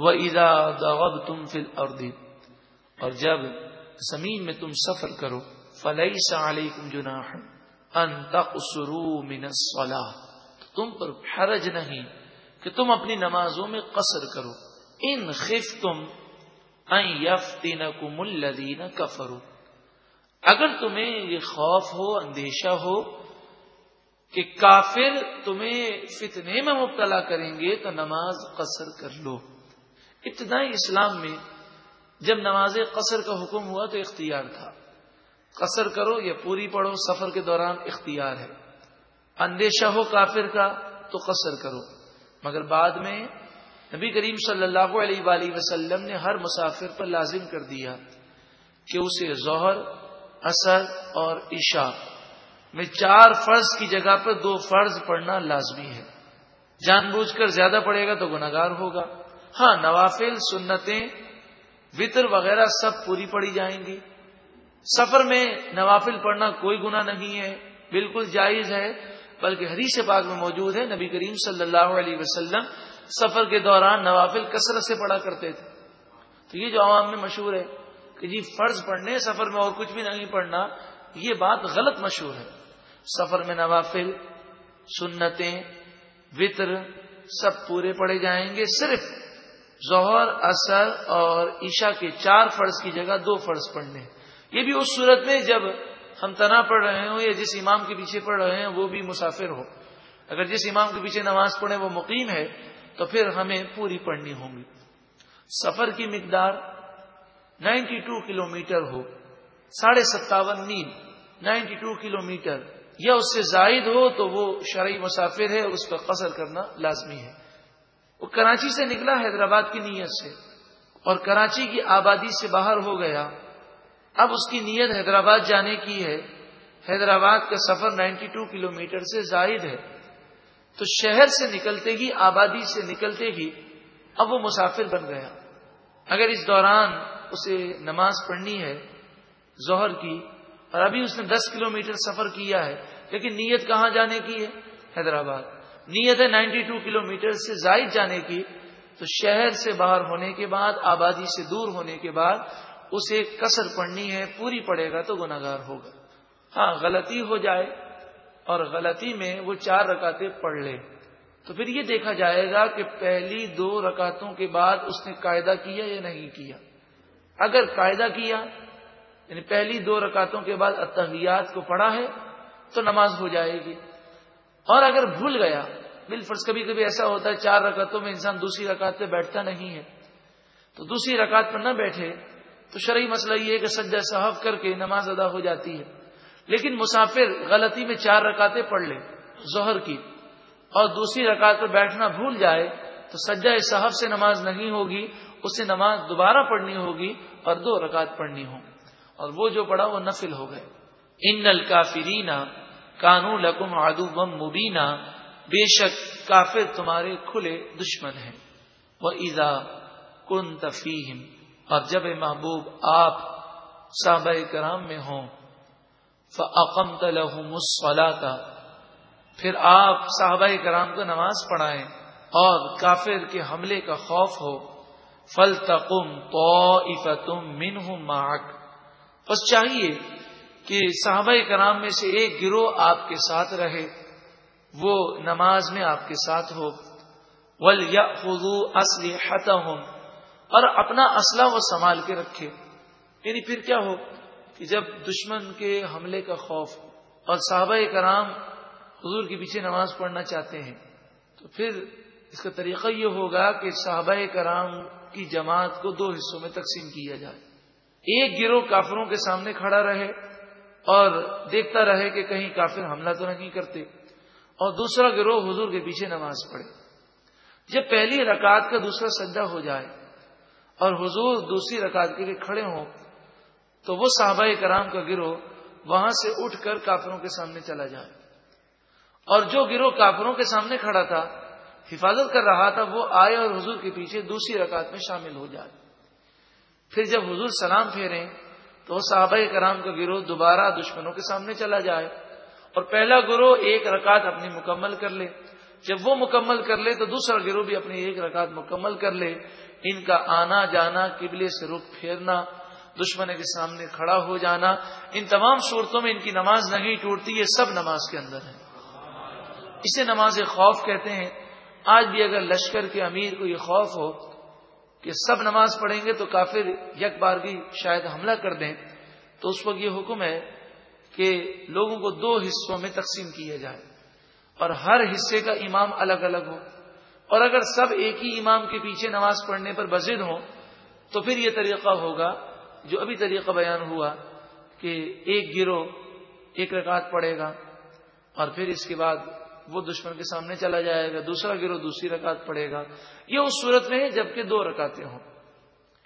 وہ ادا دغب تم فل اور جب زمین میں تم سفر کرو فلئی علیکم جناح ان تقصروا من الصلاة تم پر حرج نہیں کہ تم اپنی نمازوں میں قصر کرو۔ ان خف تم یفتینکم الذین کفروا اگر تمہیں یہ خوف ہو، اندیشہ ہو کہ کافر تمہیں فتنے میں مبتلا کریں گے، تو نماز قصر کر لو۔ ابتدائی اسلام میں جب نماز قصر کا حکم ہوا تو اختیار تھا۔ قصر کرو یا پوری پڑھو، سفر کے دوران اختیار ہے۔ اندیشہ ہو کافر کا تو قصر کرو۔ مگر بعد میں نبی کریم صلی اللہ علیہ وآلہ وسلم نے ہر مسافر پر لازم کر دیا کہ اسے ظہر اثر اور عشاء میں چار فرض کی جگہ پر دو فرض پڑھنا لازمی ہے۔ جان بوجھ کر زیادہ پڑے گا تو گناگار ہوگا۔ ہاں نوافل، سنتیں، وطر وغیرہ سب پوری پڑی جائیں گی۔ سفر میں نوافل پڑھنا کوئی گنا نہیں ہے، بالکل جائز ہے، بلکہ حدیث پاک میں موجود ہے، نبی کریم صلی اللہ علیہ وسلم سفر کے دوران نوافل کثرت سے پڑھا کرتے تھے۔ تو یہ جو عوام میں مشہور ہے کہ جی فرض پڑھنے، سفر میں اور کچھ بھی نہیں پڑھنا، یہ بات غلط مشہور ہے۔ سفر میں نوافل، سنتیں، وطر سب پورے پڑے جائیں گے، صرف ظہر اثر اور عشاء کے چار فرض کی جگہ دو فرض پڑھنے۔ یہ بھی اس صورت میں جب ہم تنا پڑھ رہے ہوں یا جس امام کے پیچھے پڑھ رہے ہیں وہ بھی مسافر ہو۔ اگر جس امام کے پیچھے نماز پڑھے وہ مقیم ہے، تو پھر ہمیں پوری پڑھنی ہوں گی۔ سفر کی مقدار نائنٹی ٹو کلو میٹر ہو، ساڑھے ستاون میل، نائنٹی ٹو کلو میٹر یا اس سے زائد ہو تو وہ شرعی مسافر ہے، اس پر قصر کرنا لازمی ہے۔ وہ کراچی سے نکلا حیدرآباد کی نیت سے اور کراچی کی آبادی سے باہر ہو گیا۔ اب اس کی نیت حیدرآباد جانے کی ہے۔ حیدرآباد کا سفر نائنٹی ٹو کلو میٹر سے زائد ہے۔ تو شہر سے نکلتے ہی، آبادی سے نکلتے ہی اب وہ مسافر بن گیا۔ اگر اس دوران اسے نماز پڑھنی ہے ظہر کی اور ابھی اس نے دس کلو میٹر سفر کیا ہے، لیکن نیت کہاں جانے کی ہے؟ حیدرآباد۔ نیت ہے نائنٹی ٹو کلو میٹر سے زائد جانے کی، تو شہر سے باہر ہونے کے بعد، آبادی سے دور ہونے کے بعد، اسے کسر پڑنی ہے، پوری پڑے گا تو گناگار ہوگا۔ ہاں غلطی ہو جائے اور غلطی میں وہ چار رکاتے پڑھ لے۔ تو پھر یہ دیکھا جائے گا کہ پہلی دو رکاتوں کے بعد اس نے قاعدہ کیا یا نہیں کیا۔ اگر قاعدہ کیا یعنی پہلی دو رکاتوں کے بعد اتحیات کو پڑھا ہے، تو نماز ہو جائے گی۔ اور اگر بھول گیا بال فرض کبھی کبھی ایسا ہوتا ہے، چار رکعتوں میں انسان دوسری رکعت پہ بیٹھتا نہیں ہے۔ تو دوسری رکعت پر نہ بیٹھے، تو شرعی مسئلہ یہ ہے کہ سجدہ صاحب کر کے نماز ادا ہو جاتی ہے۔ لیکن مسافر غلطی میں چار رکعتیں پڑھ لے، ظہر کی، اور دوسری رکعت پر بیٹھنا بھول جائے، تو سجا صاحب سے نماز نہیں ہوگی، اسے نماز دوبارہ پڑھنی ہوگی اور دو رکعت پڑھنی ہوں۔ اور وہ جو پڑھا وہ نفل ہو گئے۔ ان نل کانو لکم آدو مبینہ بے شک کافر تمہارے کھلے دشمن ہیں۔ وہ ایزا کن تفیم اور جب محبوب آپ صحابہ کرام میں ہوں فقم تلحم پھر آپ صحابہ کرام کو نماز پڑھائیں اور کافر کے حملے کا خوف ہو فل تقم تو تم من بس چاہیے کہ صحابہ کرام میں سے ایک گروہ آپ کے ساتھ رہے، وہ نماز میں آپ کے ساتھ ہو۔ ول یا اور اپنا اسلحہ وہ سنبھال کے رکھے۔ یعنی پھر کیا ہو؟ کہ جب دشمن کے حملے کا خوف اور صحابہ کرام حضور کے پیچھے نماز پڑھنا چاہتے ہیں، تو پھر اس کا طریقہ یہ ہوگا کہ صحابہ کرام کی جماعت کو دو حصوں میں تقسیم کیا جائے۔ ایک گروہ کافروں کے سامنے کھڑا رہے اور دیکھتا رہے کہ کہیں کافر حملہ تو نہیں کرتے اور دوسرا گروہ حضور کے پیچھے نماز پڑھے۔ جب پہلی رکعت کا دوسرا سجدہ ہو جائے اور حضور دوسری رکعت کے لیے کھڑے ہوں، تو وہ صحابہ کرام کا گروہ وہاں سے اٹھ کر کافروں کے سامنے چلا جائے۔ اور جو گروہ کافروں کے سامنے کھڑا تھا، حفاظت کر رہا تھا، وہ آئے اور حضور کے پیچھے دوسری رکعت میں شامل ہو جائے۔ پھر جب حضور سلام پھیریں تو صحابہ کرام کا گروہ دوبارہ دشمنوں کے سامنے چلا جائے اور پہلا گروہ ایک رکعت اپنی مکمل کر لے۔ جب وہ مکمل کر لے تو دوسرا گروہ بھی اپنی ایک رکعت مکمل کر لے۔ ان کا آنا جانا، قبلے سے رخ پھیرنا دشمن کے سامنے کھڑا ہو جانا۔ ان تمام صورتوں میں ان کی نماز نہیں ٹوٹتی، یہ سب نماز کے اندر ہے اسے نماز خوف کہتے ہیں۔ آج بھی اگر لشکر کے امیر کو یہ خوف ہو کہ سب نماز پڑھیں گے تو کافر یک بار بھی شاید حملہ کر دیں۔ تو اس وقت یہ حکم ہے کہ لوگوں کو دو حصوں میں تقسیم کیا جائے اور ہر حصے کا امام الگ الگ ہو۔ اور اگر سب ایک ہی امام کے پیچھے نماز پڑھنے پر بزد ہوں، تو پھر یہ طریقہ ہوگا جو ابھی طریقہ بیان ہوا کہ ایک گروہ ایک رکعت پڑے گا اور پھر اس کے بعد وہ دشمن کے سامنے چلا جائے گا، دوسرا گروہ دوسری رکعت پڑے گا۔ یہ اس صورت میں ہے جبکہ دو رکعتیں ہوں۔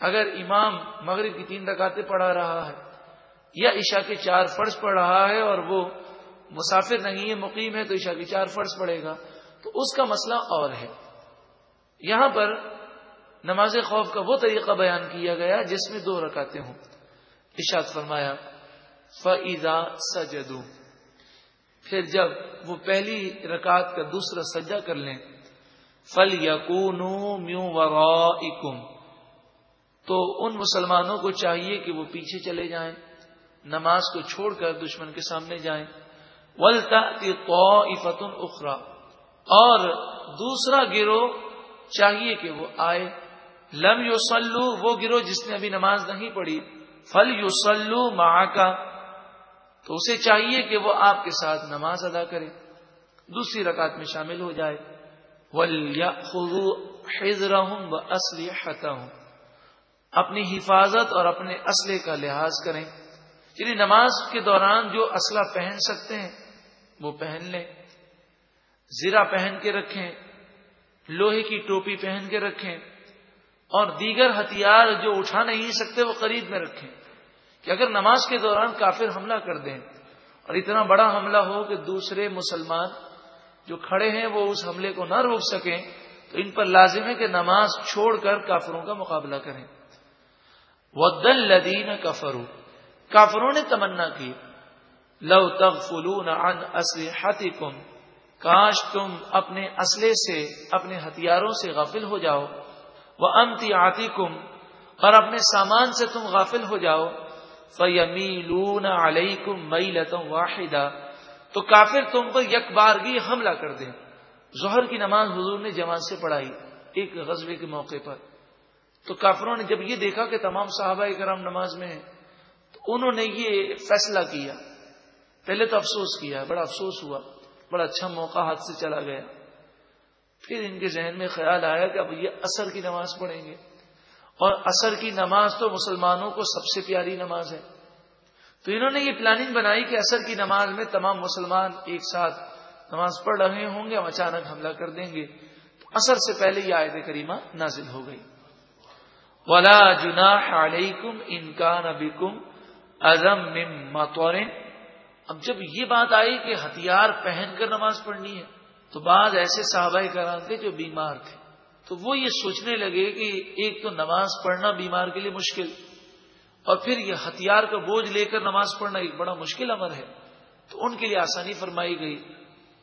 اگر امام مغرب کی تین رکعتیں پڑھا رہا ہے یا عشاء کے چار فرض پڑھ رہا ہے اور وہ مسافر نہیں ہے، مقیم ہے، تو عشاء کے چار فرض پڑے گا۔ تو اس کا مسئلہ اور ہے۔ یہاں پر نماز خوف کا وہ طریقہ بیان کیا گیا جس میں دو رکاتے ہوں۔ اشاد فرمایا فضا سجدو پھر جب وہ پہلی رکعت کا دوسرا سجا کر لیں فل یقون تو ان مسلمانوں کو چاہیے کہ وہ پیچھے چلے جائیں، نماز کو چھوڑ کر دشمن کے سامنے جائیں۔ ولتا فتن اخرا اور دوسرا گروہ چاہیے کہ وہ آئے۔ لم یو سلو وہ گروہ جس نے ابھی نماز نہیں پڑھی۔ فل یو سلو کا تو اسے چاہیے کہ وہ آپ کے ساتھ نماز ادا کرے، دوسری رکعت میں شامل ہو جائے۔ اپنی حفاظت اور اپنے اسلحے کا لحاظ کریں۔ یعنی نماز کے دوران جو اسلحہ پہن سکتے ہیں، وہ پہن لیں۔ زیرہ پہن کے رکھیں، لوہے کی ٹوپی پہن کے رکھیں اور دیگر ہتھیار جو اٹھا نہیں سکتے، وہ قریب میں رکھیں۔ کہ اگر نماز کے دوران کافر حملہ کر دیں اور اتنا بڑا حملہ ہو کہ دوسرے مسلمان جو کھڑے ہیں وہ اس حملے کو نہ روک سکیں، تو ان پر لازم ہے کہ نماز چھوڑ کر کافروں کا مقابلہ کریں۔ ودل لدین کفرو کافروں نے تمنا کی۔ لو تب فلون ان کم کاش تم اپنے اسلحے سے، اپنے ہتھیاروں سے غافل ہو جاؤ۔ وہ امتی آتی کم اور اپنے سامان سے تم غافل ہو جاؤ۔ فیمیلون علیکم میلتم واحدہ تو کافر تم پر یک بارگی حملہ کر دیں ظہر کی نماز حضور نے جماعت سے پڑھائی ایک غزبے کے موقع پر۔ تو کافروں نے جب یہ دیکھا کہ تمام صحابہ کرام نماز میں ہیں، تو انہوں نے یہ فیصلہ کیا۔ پہلے تو افسوس کیا، بڑا افسوس ہوا، بڑا اچھا موقع ہاتھ سے چلا گیا۔ پھر ان کے ذہن میں خیال آیا کہ اب یہ اثر کی نماز پڑھیں گے۔ اور اثر کی نماز تو مسلمانوں کو سب سے پیاری نماز ہے۔ تو انہوں نے یہ پلاننگ بنائی کہ اثر کی نماز میں تمام مسلمان ایک ساتھ نماز پڑھ رہے ہوں گے، ہم اچانک حملہ کر دیں گے۔ تو اثر سے پہلے یہ آیت کریمہ نازل ہو گئی۔ ولا جنا علیکم انکان ابکم ازم ماتور اب جب یہ بات آئی کہ ہتھیار پہن کر نماز پڑھنی ہے، تو بعض ایسے صحابہ کرام تھے جو بیمار تھے۔ تو وہ یہ سوچنے لگے کہ ایک تو نماز پڑھنا بیمار کے لیے مشکل اور پھر یہ ہتھیار کا بوجھ لے کر نماز پڑھنا ایک بڑا مشکل امر ہے۔ تو ان کے لیے آسانی فرمائی گئی۔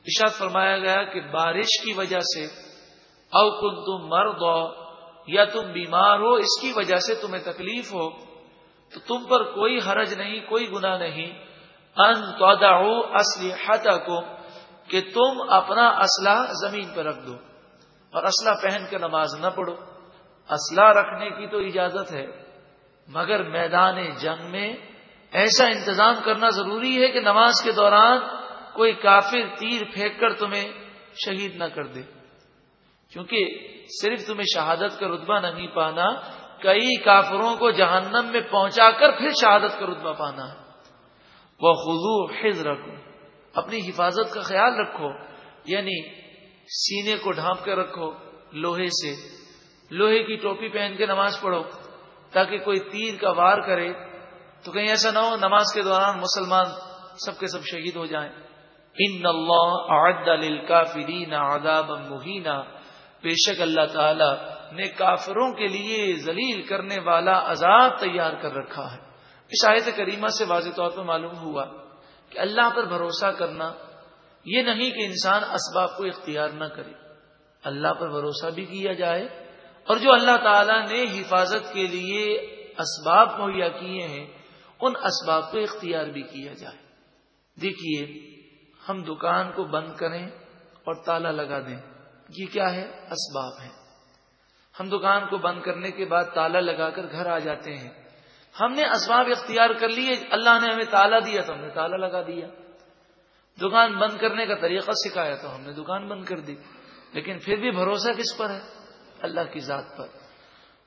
اشاد فرمایا گیا کہ بارش کی وجہ سے او کن تم مرد ہو یا تم بیمار ہو، اس کی وجہ سے تمہیں تکلیف ہو، تو تم پر کوئی حرج نہیں، کوئی گنا نہیں۔ ان تو کو کہ تم اپنا اسلحہ زمین پر رکھ دو۔ اور اسلحہ پہن کے نماز نہ پڑھو۔ اسلحہ رکھنے کی تو اجازت ہے، مگر میدان جنگ میں ایسا انتظام کرنا ضروری ہے کہ نماز کے دوران کوئی کافر تیر پھینک کر تمہیں شہید نہ کر دے۔ کیونکہ صرف تمہیں شہادت کا رتبہ نہیں پانا، کئی کافروں کو جہنم میں پہنچا کر پھر شہادت کا رتبہ پانا وہ خزو حز رکھو اپنی حفاظت کا خیال رکھو یعنی سینے کو ڈھانپ کے رکھو لوہے سے۔ لوہے کی ٹوپی پہن کے نماز پڑھو تاکہ کوئی تیر کا وار کرے۔ تو کہیں ایسا نہ ہو، نماز کے دوران مسلمان سب کے سب شہید ہو جائیں۔ ان اللہ للکافرین عذابا مہینہ بے شک اللہ تعالی نے کافروں کے لیے ذلیل کرنے والا عذاب تیار کر رکھا ہے۔ اس آیت کریمہ سے واضح طور پر معلوم ہوا کہ اللہ پر بھروسہ کرنا یہ نہیں کہ انسان اسباب کو اختیار نہ کرے۔ اللہ پر بھروسہ بھی کیا جائے۔ اور جو اللہ تعالی نے حفاظت کے لیے اسباب مہیا کیے ہیں، ان اسباب کو اختیار بھی کیا جائے۔ دیکھیے، ہم دکان کو بند کریں اور تالا لگا دیں۔ یہ کیا ہے؟ اسباب ہے ہم دکان کو بند کرنے کے بعد تالا لگا کر گھر آ جاتے ہیں۔ ہم نے اسباب اختیار کر لیے، اللہ نے ہمیں تالا دیا تو ہم نے تالا لگا دیا۔ دکان بند کرنے کا طریقہ سکھایا تو ہم نے دکان بند کر دی۔ لیکن پھر بھی بھروسہ کس پر ہے؟ اللہ کی ذات پر۔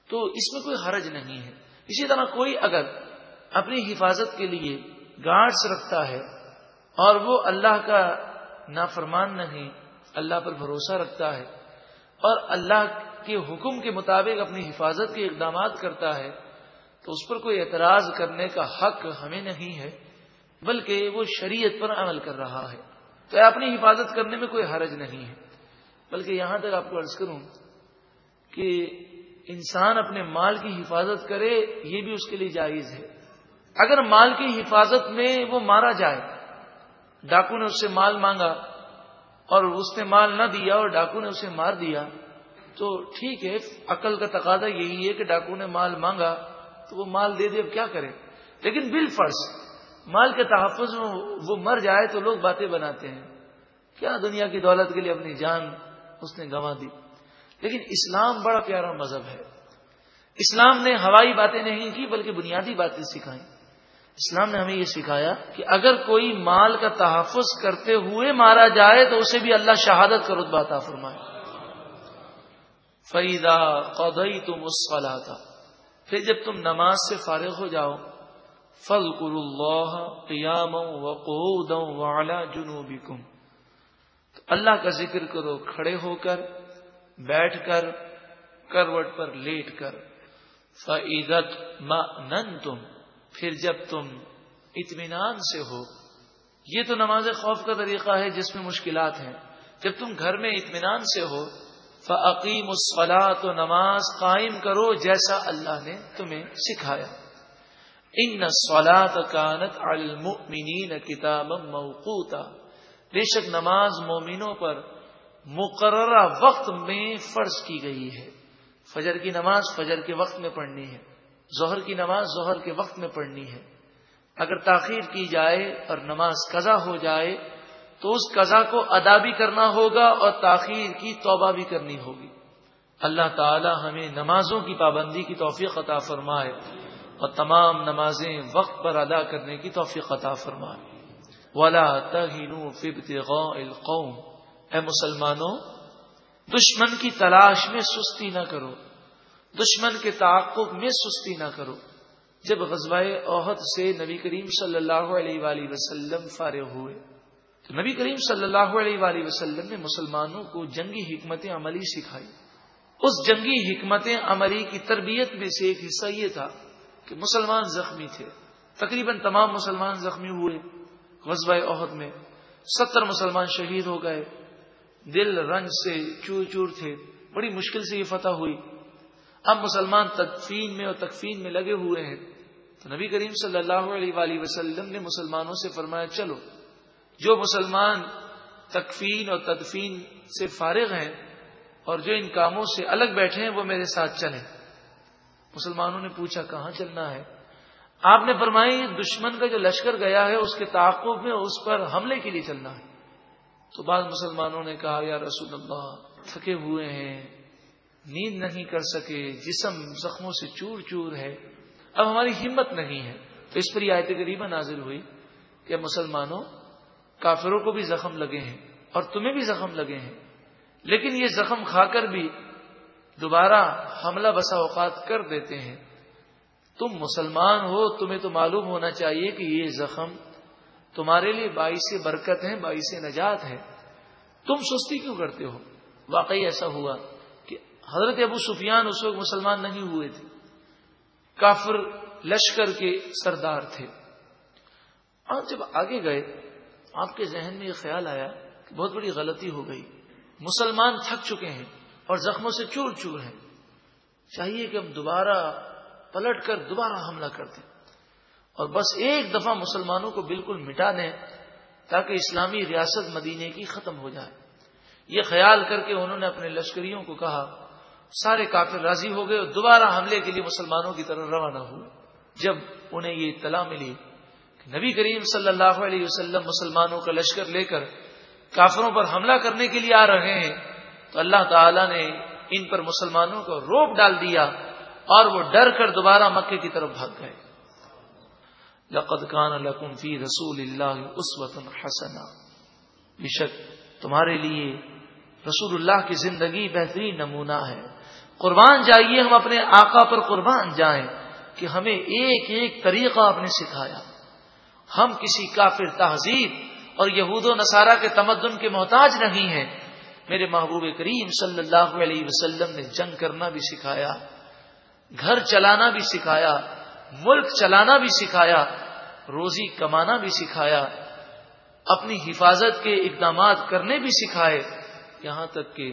تو اس میں کوئی حرج نہیں ہے۔ اسی طرح کوئی اگر اپنی حفاظت کے لیے گارڈس رکھتا ہے اور وہ اللہ کا نافرمان نہیں، اللہ پر بھروسہ رکھتا ہے اور اللہ کے حکم کے مطابق اپنی حفاظت کے اقدامات کرتا ہے، تو اس پر کوئی اعتراض کرنے کا حق ہمیں نہیں ہے۔ بلکہ وہ شریعت پر عمل کر رہا ہے۔ تو اپنی حفاظت کرنے میں کوئی حرج نہیں ہے۔ بلکہ یہاں تک آپ کو عرض کروں کہ انسان اپنے مال کی حفاظت کرے، یہ بھی اس کے لیے جائز ہے۔ اگر مال کی حفاظت میں وہ مارا جائے، ڈاکو نے اس سے مال مانگا اور اس نے مال نہ دیا اور ڈاکو نے اسے مار دیا، تو ٹھیک ہے، عقل کا تقاضا یہی ہے کہ ڈاکو نے مال مانگا تو وہ مال دے دے، اب کیا کرے؟ لیکن بل فرض مال کے تحفظ میں وہ مر جائے تو لوگ باتیں بناتے ہیں۔ کیا دنیا کی دولت کے لیے اپنی جان اس نے گنوا دی؟ لیکن اسلام بڑا پیارا مذہب ہے۔ اسلام نے ہوائی باتیں نہیں کی بلکہ بنیادی باتیں سکھائیں۔ اسلام نے ہمیں یہ سکھایا کہ اگر کوئی مال کا تحفظ کرتے ہوئے مارا جائے تو اسے بھی اللہ شہادت کا رتبہ عطا فرمائے۔ فریدا قدئی تم اس پھر جب تم نماز سے فارغ ہو جاؤ فل اللہ قیام و اعلی جنوبی تو اللہ کا ذکر کرو، کھڑے ہو کر، بیٹھ کر، کروٹ پر لیٹ کر۔ فعیدت نن تم پھر جب تم اطمینان سے ہو، یہ تو نماز خوف کا طریقہ ہے جس میں مشکلات ہیں۔ جب تم گھر میں اطمینان سے ہو فعقیم الصلا تو نماز قائم کرو جیسا اللہ نے تمہیں سکھایا۔ ان سولاد کانت المؤمنین کتاب موقوتا۔ بے شک نماز مومنوں پر مقررہ وقت میں فرض کی گئی ہے۔ فجر کی نماز فجر کے وقت میں پڑھنی ہے۔ ظہر کی نماز ظہر کے وقت میں پڑھنی ہے۔ اگر تاخیر کی جائے اور نماز قضا ہو جائے تو اس قضا کو ادا بھی کرنا ہوگا اور تاخیر کی توبہ بھی کرنی ہوگی۔ اللہ تعالی ہمیں نمازوں کی پابندی کی توفیق عطا فرمائے۔ اور تمام نمازیں وقت پر ادا کرنے کی توفیق عطا فرمائے۔ ولا القوم۔ اے مسلمانوں، دشمن کی تلاش میں سستی نہ کرو۔ دشمن کے تعاقب میں سستی نہ کرو۔ جب غزوہ عہد سے نبی کریم صلی اللہ علیہ وآلہ وسلم فارغ ہوئے، تو نبی کریم صلی اللہ علیہ وآلہ وسلم نے مسلمانوں کو جنگی حکمت عملی سکھائی۔ اس جنگی حکمت عملی کی تربیت میں سے ایک حصہ یہ تھا کہ مسلمان زخمی تھے۔ تقریباً تمام مسلمان زخمی ہوئے۔ غزبۂ عہد میں ستر مسلمان شہید ہو گئے۔ دل رنج سے چور چور تھے۔ بڑی مشکل سے یہ فتح ہوئی۔ اب مسلمان تدفین میں اور تکفین میں لگے ہوئے ہیں۔ تو نبی کریم صلی اللہ علیہ وآلہ وسلم نے مسلمانوں سے فرمایا، چلو، جو مسلمان تکفین اور تدفین سے فارغ ہیں اور جو ان کاموں سے الگ بیٹھے ہیں، وہ میرے ساتھ چلیں۔ مسلمانوں نے پوچھا کہاں چلنا ہے؟ آپ نے فرمائی، دشمن کا جو لشکر گیا ہے، اس کے تعاقب میں اس پر حملے کے لیے چلنا ہے۔ تو بعض مسلمانوں نے کہا، یا رسول اللہ، تھکے ہوئے ہیں، نیند نہیں کر سکے، جسم زخموں سے چور چور ہے، اب ہماری ہمت نہیں ہے۔ تو اس پر یہ آیت غریبہ نازل ہوئی کہ مسلمانوں، کافروں کو بھی زخم لگے ہیں اور تمہیں بھی زخم لگے ہیں۔ لیکن یہ زخم کھا کر بھی دوبارہ حملہ بسا اوقات کر دیتے ہیں۔ تم مسلمان ہو، تمہیں تو معلوم ہونا چاہیے کہ یہ زخم تمہارے لیے باعث برکت ہے، باعث نجات ہے۔ تم سستی کیوں کرتے ہو؟ واقعی ایسا ہوا کہ حضرت ابو سفیان اس وقت مسلمان نہیں ہوئے تھے۔ کافر لشکر کے سردار تھے۔ اور جب آگے گئے، آپ کے ذہن میں یہ خیال آیا کہ بہت بڑی غلطی ہو گئی۔ مسلمان تھک چکے ہیں۔ اور زخموں سے چور چور ہیں۔ چاہیے کہ ہم دوبارہ پلٹ کر دوبارہ حملہ کر دیں۔ اور بس ایک دفعہ مسلمانوں کو بالکل مٹا دیں تاکہ اسلامی ریاست مدینے کی ختم ہو جائے۔ یہ خیال کر کے انہوں نے اپنے لشکریوں کو کہا، سارے کافر راضی ہو گئے اور دوبارہ حملے کے لیے مسلمانوں کی طرف روانہ ہوئے۔ جب انہیں یہ اطلاع ملی کہ نبی کریم صلی اللہ علیہ وسلم مسلمانوں کا لشکر لے کر کافروں پر حملہ کرنے کے لیے آ رہے ہیں تو اللہ تعالی نے ان پر مسلمانوں کو روپ ڈال دیا اور وہ ڈر کر دوبارہ مکے کی طرف بھاگ گئے۔ لقد کان لکم فی رسول اللہ اس وطن حسنا۔ بے شک تمہارے لیے رسول اللہ کی زندگی بہترین نمونہ ہے۔ قربان جائیے ہم اپنے آقا پر قربان جائیں کہ ہمیں ایک ایک طریقہ آپ نے سکھایا۔ ہم کسی کافر تہذیب اور یہود و نصارہ کے تمدن کے محتاج نہیں ہیں۔ میرے محبوب کریم صلی اللہ علیہ وسلم نے جنگ کرنا بھی سکھایا، گھر چلانا بھی سکھایا، ملک چلانا بھی سکھایا، روزی کمانا بھی سکھایا، اپنی حفاظت کے اقدامات کرنے بھی سکھائے، یہاں تک کہ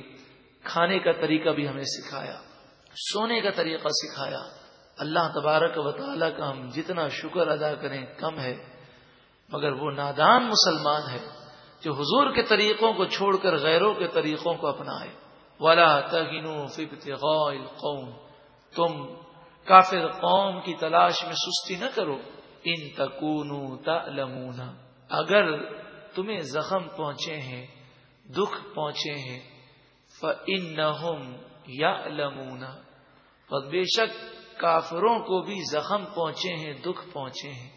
کھانے کا طریقہ بھی ہمیں سکھایا، سونے کا طریقہ سکھایا۔ اللہ تبارک و تعالیٰ کا ہم جتنا شکر ادا کریں کم ہے، مگر وہ نادان مسلمان ہے جو حضور کے طریقوں کو چھوڑ کر غیروں کے طریقوں کو اپنائے۔ ولا قوم تم کافر قوم کی تلاش میں سستی نہ کرو۔ ان تکون اگر تمہیں زخم پہنچے ہیں، دکھ پہنچے ہیں، فَإِنَّهُمْ يَعْلَمُونَ۔ اور بے شک کافروں کو بھی زخم پہنچے ہیں، دکھ پہنچے ہیں۔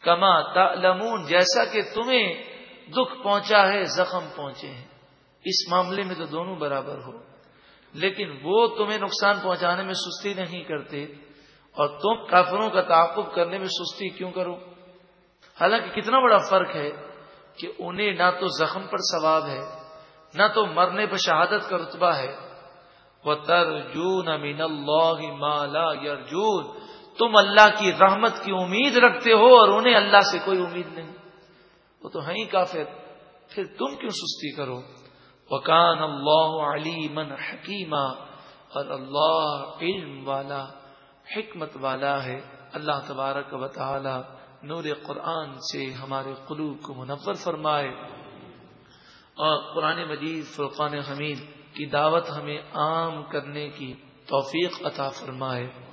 کما تعلمون۔ جیسا کہ تمہیں دکھ پہنچا ہے، زخم پہنچے ہیں۔ اس معاملے میں تو دونوں برابر ہو۔ لیکن وہ تمہیں نقصان پہنچانے میں سستی نہیں کرتے اور تم کافروں کا تعاقب کرنے میں سستی کیوں کرو؟ حالانکہ کتنا بڑا فرق ہے کہ انہیں نہ تو زخم پر ثواب ہے، نہ تو مرنے پر شہادت کا رتبہ ہے۔ وہ ترجون امین اللہ مالا یارجون تم اللہ کی رحمت کی امید رکھتے ہو اور انہیں اللہ سے کوئی امید نہیں۔ وہ تو ہیں کافر۔ پھر تم کیوں سستی کرو؟ وکان اللہ علی من حکیمہ اور اللہ علم والا، حکمت والا ہے۔ اللہ تبارک و تعالی نور قرآن سے ہمارے قلوب کو منور فرمائے۔ اور قرآن مجید، فرقان حمید کی دعوت ہمیں عام کرنے کی توفیق عطا فرمائے۔